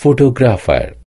photographer.